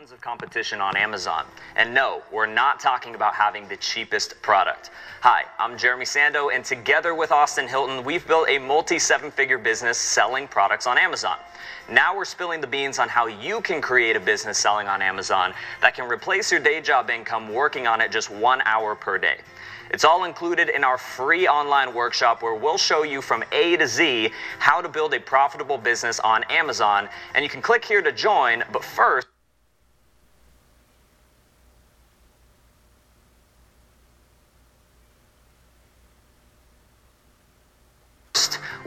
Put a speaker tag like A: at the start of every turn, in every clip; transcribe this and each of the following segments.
A: Tons of competition on Amazon. And no, we're not talking about having the cheapest product. Hi, I'm Jeremy Sando, and together with Austin Hilton, we've built a multi seven figure business selling products on Amazon. Now we're spilling the beans on how you can create a business selling on Amazon that can replace your day job income working on it just one hour per day. It's all included in our free online workshop where we'll show you from A to Z how to build a profitable business on Amazon. And you can click here to join, but first,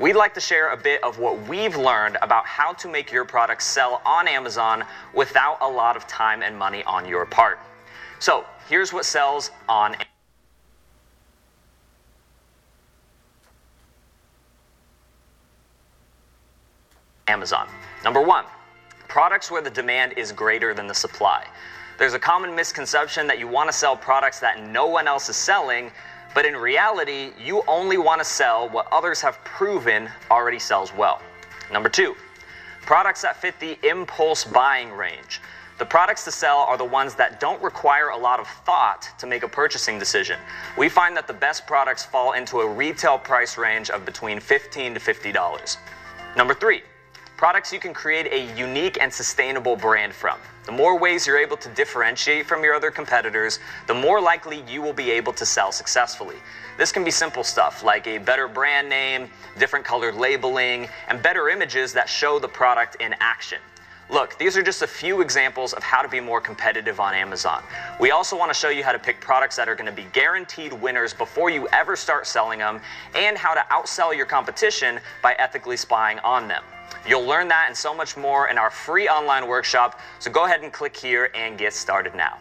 A: we'd like to share a bit of what we've learned about how to make your product sell on Amazon without a lot of time and money on your part. So, here's what sells on Amazon. Amazon. Number one, products where the demand is greater than the supply. There's a common misconception that you want to sell products that no one else is selling, but in reality, you only want to sell what others have proven already sells well. Number two, products that fit the impulse buying range. The products to sell are the ones that don't require a lot of thought to make a purchasing decision. We find that the best products fall into a retail price range of between 15 to $50. Number three, products you can create a unique and sustainable brand from. The more ways you're able to differentiate from your other competitors, the more likely you will be able to sell successfully. This can be simple stuff like a better brand name, different colored labeling, and better images that show the product in action. Look, these are just a few examples of how to be more competitive on Amazon. We also want to show you how to pick products that are going to be guaranteed winners before you ever start selling them, and how to outsell your competition by ethically spying on them. You'll learn that and so much more in our free online workshop, so go ahead and click here and get started now.